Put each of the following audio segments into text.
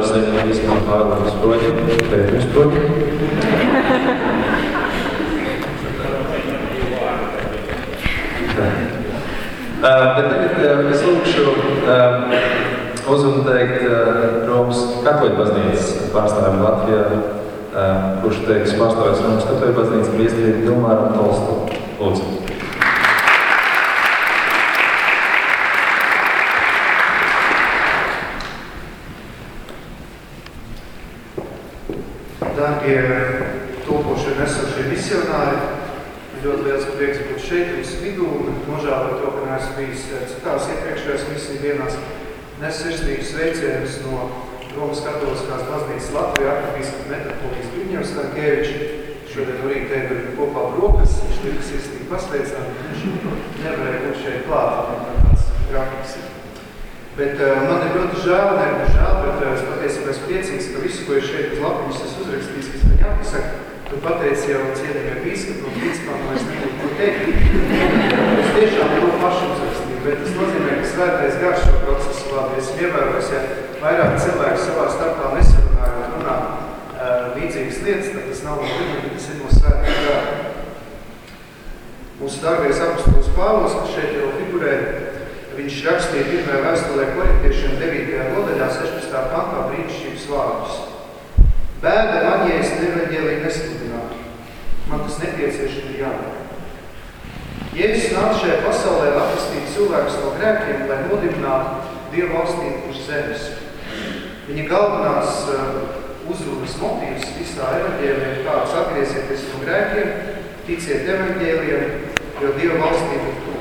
vispār pārvārdu sproģi, pēdējums sproģi. Uh, bet tagad es lūkšu uzrunu teikt uh, Romas katoļu baznīcas pārstāvjiem Latvijā, kurš teiks pārstāvēs Romas katoļu baznīcas priesteri Ilmāram Tolstu. Lūdzu. Dārgie topošie nesošie misionāri, ļoti liels prieks būt šeit vidū un nožēl par to, ka neesmu bijis citās iepriekšējās misiju dienās. Nes sirsnīgus sveicienus no Romas katoliskās baznīcas Latvijā, arkabīskapa metropolijas Viņevs Stankēvičs. Šodien no rīta ir kopā brokas, viņš tika sirsnīgi pasveicām, viņš nevarēja būt šeit klāt, tāds grafiks ir. Bet uh, man ir ļoti žēl, ne žēl, bet uh, es patiesībā esmu priecīgs, ka visu, ko es šeit uz lapiņas esmu uzrakstījis, kas man jāpasaka, tu pateici jau cienījumie bīskapi un principā man es nebūtu ko teikt. Es tiešām to pašu uzrakstīju, bet tas nozīmē, ka svētais garš šo procesu labi. Esmu ievērojis, ja vairāk cilvēku savā starpā nesarunāju un runā uh, līdzīgas lietas, tad tas nav no viņa, bet tas ir no svētā gara. Mūsu dārgais apostols Pāvils, kas šeit jau figurē, Viņš rakstīja pirmajā vēstulē korintiešiem 9. nodaļā 16. pantā brīnišķības vārdus. Bēda man, ja es nevaģēlīgi nesludinātu. Man tas nepieciešami ir jādara. Jēzus nāca šajā pasaulē, lai atpestītu cilvēkus no grēkiem, lai nodibinātu Dievu valstību uz zemes. Viņa galvenās uh, uzrunas motīvs visā evaģēlijā ir tāds atgriezieties no grēkiem, ticiet evaģēlijam, jo Dieva valstība ir.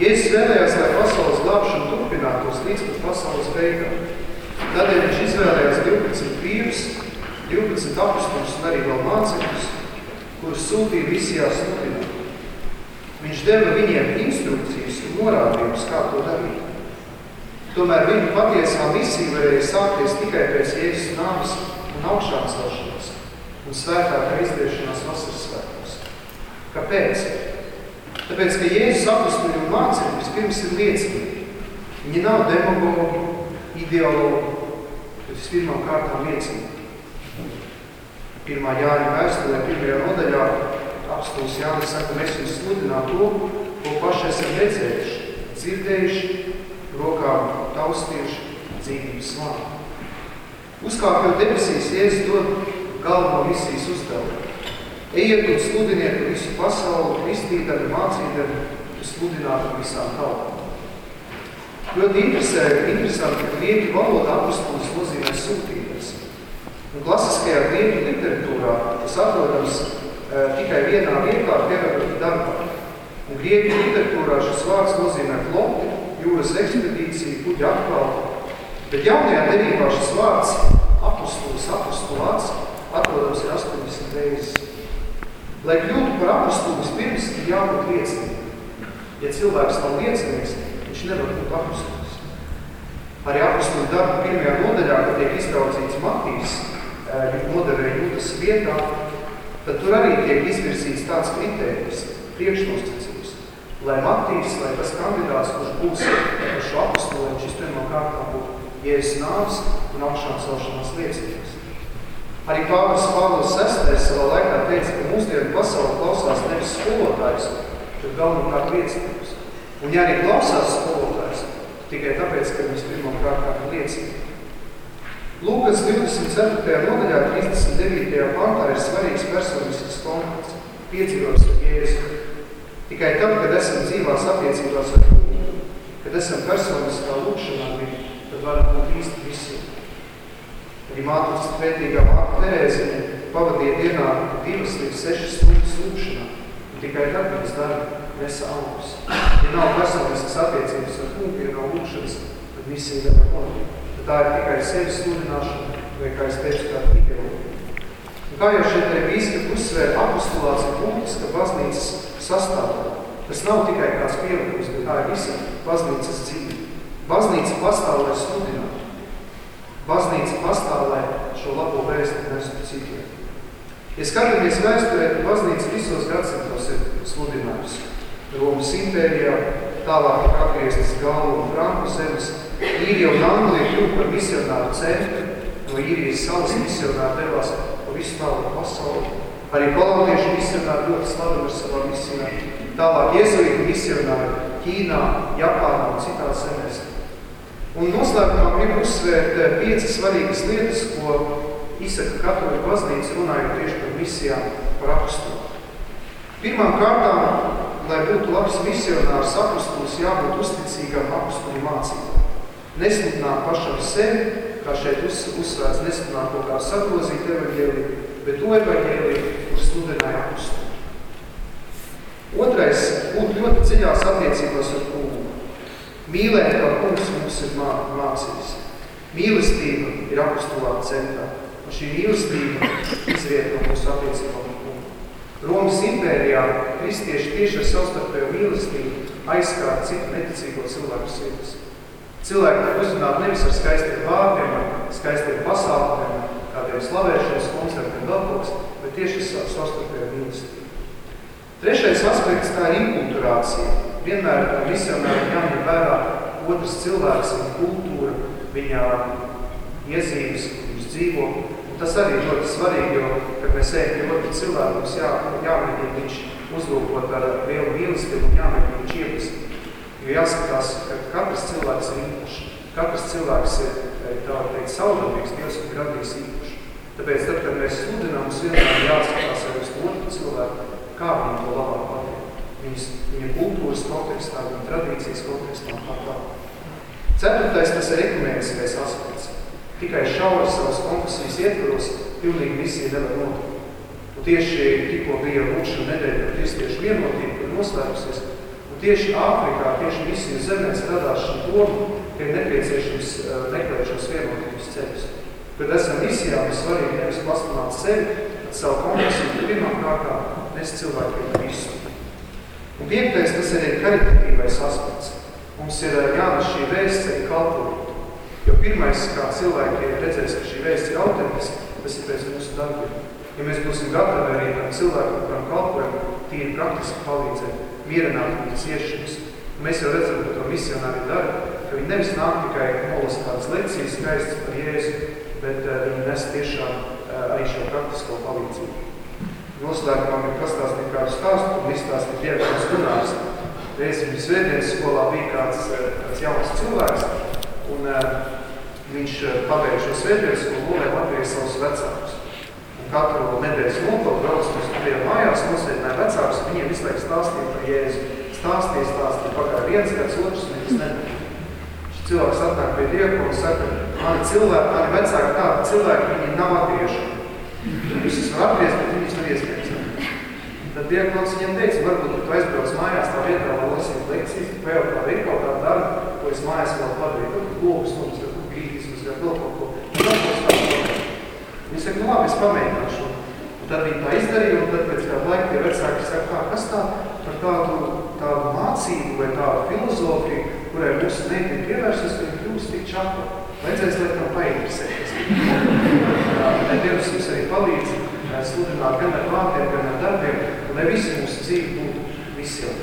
Jēzus vēlējās, lai pasaules glābšana turpinātos līdz pat pasaules beigām. Tādēļ viņš izvēlējās 12 vīrus, 12 apustums un arī vēl mācekļus, kurus sūtīja visijās sludināt. Viņš deva viņiem instrukcijas un norādījumus, kā to darīt. Tomēr viņu patiesā misija varēja sākties tikai pēc Jēzus nāves un augšām celšanas un svētākā izdiešanās vasaras svētkos. Kāpēc? Tāpēc, ka Jēzus apostoli un mācekļi vispirms ir liecinieki. Viņi nav demagogi, ideologi, bet vispirmām kārtām liecinieki. Pirmā Jāņa vēstulē, pirmajā nodaļā, apostols Jānis saka, mēs jums sludinām to, ko paši esam redzējuši, dzirdējuši, rokām taustījuši dzīvības vārdu. Uzkāpjot debesīs, Jēzus dod galveno misijas uzdevumu. Ejiet un sludiniet visu pasauli, kristīdami, mācīdami, sludināt visām tautām. Ļoti interesanti, interesanti, ka grieķu valoda apustulis nozīmē sūtītas. Un klasiskajā grieķu literatūrā tas atrodams e, tikai vienā vietā Herodotu darbā. Un grieķu literatūrā šis vārds nozīmē floti, jūras ekspedīcija, kuģa atklāta. Bet jaunajā derībā šis vārds apustulis, apustulāts atrodams ir 80 reizes. Lai kļūtu par apostuli, vispirms ir jābūt lieciniekam. Ja cilvēks nav liecinieks, viņš nevar būt apostolis. Arī apostuli darba pirmajā nodaļā, kad tiek izraudzīts Matīs, nodevēja jūtas vietā, tad tur arī tiek izvirzīts tāds kritērijs, priekšnosacījums, lai Matīs, lai tas kandidāts, kurš būs par šo apostoli, viņš vispirmā kārtā būtu Jēzus nāves un augšām celšanās liecinieks. Arī Pāvils Pāvils VI savā laikā teica, ka mūsdienu pasauli klausās nevis skolotājs, bet galvenokārt liecinieks. Un ja arī klausās skolotājs, tikai tāpēc, ka viņš pirmām kārtām ir liecinieki. Lūkas 24. nodaļā 39. pantā ir svarīgs personisks kontakts, piedzīvos ar Jēzu. Tikai tad, kad esam dzīvās attiecībās ar kungu, kad esam personiskā lūkšanā tad varam būt īsti visiem. Arī mātes svētīgā māte Terēziņa pavadīja dienā divas līdz sešas stundas lūkšanā. Un tikai tad viņas darba nesa augurs. Ja nav personiskas attiecības ar kungu, ja nav lūkšanas, tad misija nevar notikt. Tad tā ir tikai sevis sludināšana, vai kā es teicu, tā ideoloģija. Un kā jau šeit arī bīskap uzsvēr, apostulāts ir būtiska baznīcas sastāvā. Tas nav tikai kāds pielikums, bet tā ir visa baznīcas dzīve. Baznīca pastāv, lai sludinātu. Baznīca pastāv, lai šo labo vēstu nestu citiem. Ja skatāmies vēsturē, baznīca visos gadsimtos ir sludinājusi. Romas impērijā, tālāk tika atgrieztas Galu un Franku zemes. Īrija un Anglija kļuva par misionāru centru. No īrijas salas misionāri devās pa visu tālu pasauli. Arī koloniešu misionāri ļoti slaveni ar savām misijām. Tālāk iezuīti misionāri Ķīnā, Japānā un zemēs. Un noslēgumā gribu uzsvērt eh, piecas svarīgas lietas, ko izsaka katoļu baznīca runājot tieši par misijām, par apstulu. Pirmām kārtām, lai būtu labs misionārs apustulis, jābūt uzticīgam apustuli mācībām. Nesludināt pašam sevi, kā šeit uz, uzsvērts, nesludināt kaut kā sagrozīt evaņģēliju, bet to evaņģēliju, kur sludināja apustuli. Otrais, būt ļoti dziļās attiecībās ar kungu. Mīlēt, kā kungs mums ir mā, mācījis. Mīlestība ir apustulā centrā. Un šī mīlestība izriet no mūsu attiecībām ar kungu. Romas impērijā kristieši tieši ar savstarpēju mīlestību aizskāra citu neticīgo cilvēku sirds. Cilvēki tiek uzrunāti nevis ar skaistiem vārdiem, skaistiem pasākumiem, kādiem slavēšanas koncertiem vēl kaut kas, bet tieši ar savstarpēju mīlestību. Trešais aspekts – tā ir inkulturācija. Vienmēr misionāriem jāņem vērā otrs cilvēks, viņa kultūra, viņa iezīmes, viņš dzīvo. Un tas arī ir ļoti svarīgi, jo, kad mēs ejam pie otru cilvēku, mums jā, jāmēģina viņš uzlūkot ar lielu mīlestību un jāmēģina viņš ieprast. Jo jāskatās, ka katrs cilvēks ir īpašs. Katrs cilvēks ir, tā teikt, saudabīgs, Dievs ir radījis īpaši. Tāpēc, tad, kad mēs sludinām, mums vienmēr jāskatās arī uz otru cilvēku, kā viņi to labāk. Viņas, viņa kultūras kontekstā, viņa tradīcijas kontekstā un tā tā. Ceturtais, tas ir ekumēniskais aspekts. Tikai šauras savas konfesijas ietvaros pilnīgi misija nevar notikt. Un tieši tikko bija lūkšana nedēļa par kristiešu vienotību, kur noslēpusies. Un tieši Āfrikā, tieši misiju zemēs radās šī doma, ka ir nepieciešams meklēt šos vienotības ceļus. Kad esam misijā, ir svarīgi nevis pasludināt sevi, bet savu konfesiju, pirmām kārtām nes cilvēkiem visu. Un piektais, tas ir karitatīvais aspekts. Mums ir jānes šī vēsts arī kalpot. Jo pirmais, kā cilvēki redzēs, ka šī vēsts ir autentiska, tas ir pēc mūsu darbiem. Ja mēs būsim gatavi arī tam cilvēkam, kuram kalpojam, tīri praktiski palīdzēt, mierināt viņa ciešanas. Mēs jau redzam, ka to misionāri dara, ka viņi nevis nāk tikai nolas kādas lekcijas skaistas par Jēzu, bet uh, viņi nes tiešām uh, arī šo praktisko palīdzību. Noslēgumā ir pastāstīt kādu stāstu, un izstāstīt Dievs Gunārs. Reiz viņa svētdienas skolā bija kāds, eh, kāds jauns cilvēks, un uh, viņš pabeidz šo svētdienas skolu, lūlē Latvijas savus vecākus. Un katru nedēļas nokolu brauc uz studijām mājās, nosēdināja vecākus, viņiem visu laiku stāstīja par Jēzu. Stāstīja, stāstīja, pagāja viens gads, otrs, viņas nebija. Šis cilvēks atnāk pie Dieva un saka, mani cilvēki, mani vecāki tādi cilvēki, viņi nav atgriežami. Visus var atgriezt, nav iespējams. Tad diakons viņam teica, varbūt, ka tu aizbrauc mājās tā vietā, lai lasīt lekcijas, tu pajautā, ir kaut kāda darba, ko es mājās vēl padarīju, kaut kādu lūgas, mums, kaut kādu grītis, vai vēl kaut ko. Un tad mums tā Viņi saka, nu labi, es pamēģināšu. Un tad viņi tā izdarīja, un tad pēc kāda laika tie vecāki saka, kā, kas tā par tādu, tādu mācību vai tādu filozofiju, kurai mūsu meitini pievērsies, ka viņi kļūst tik čapa. Vajadzēs, lai tam painteresēties. Dievs jums arī palīdz sludināt gan ar vārdiem, gan ar darbiem, lai visi mūsu dzīvi būtu visiem.